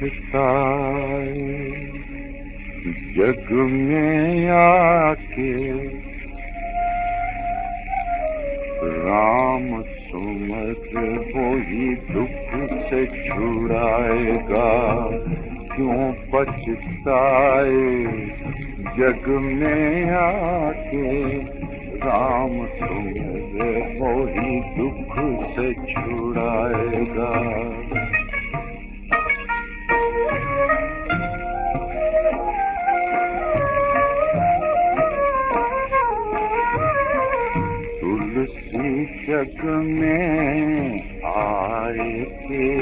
पछताए जग में आके राम सुमर वही दुख से छुड़ाएगा। क्यों पछताए जग में आके? राम सुमर वही दुख से छुड़ाएगा। जग में आए थे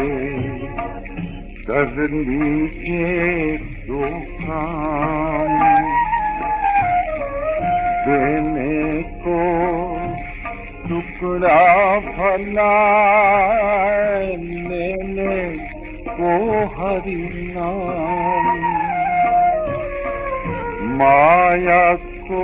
कर लीजिए दो काम देने को टुकड़ा भला को हरि नाम। माया को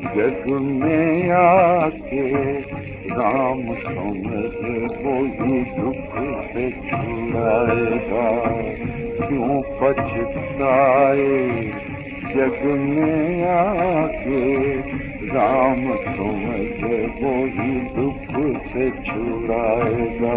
जग में आके राम समझ वही दुख से छुड़ाएगा। क्यों पछताए जग में आके राम समझ वही दुख से छुड़ाएगा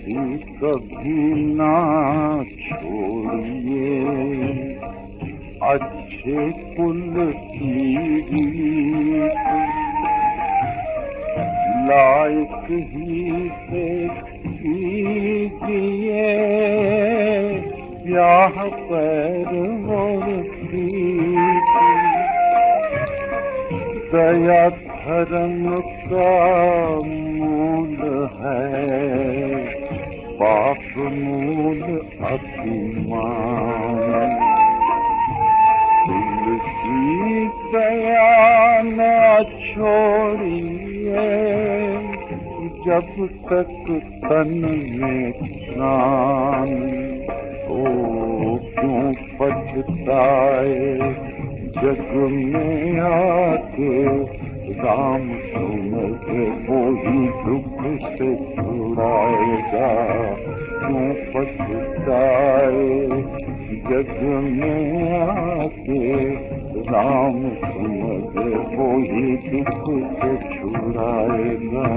तुलसी कभी ना छोड़िए। अच्छे कुल की लायक ही से कीजिए। पैर और दया धर्म का मूल है। पाप मूल अभिमान। तुलसी दया न छोड़िए जब तक तन में प्राण। ओ क्यों पछताए जग में आके राम सुमर वही दुख से छुड़ाएगा क्यों पछताए जग में आके राम सुमर वही दुख से छुड़ाएगा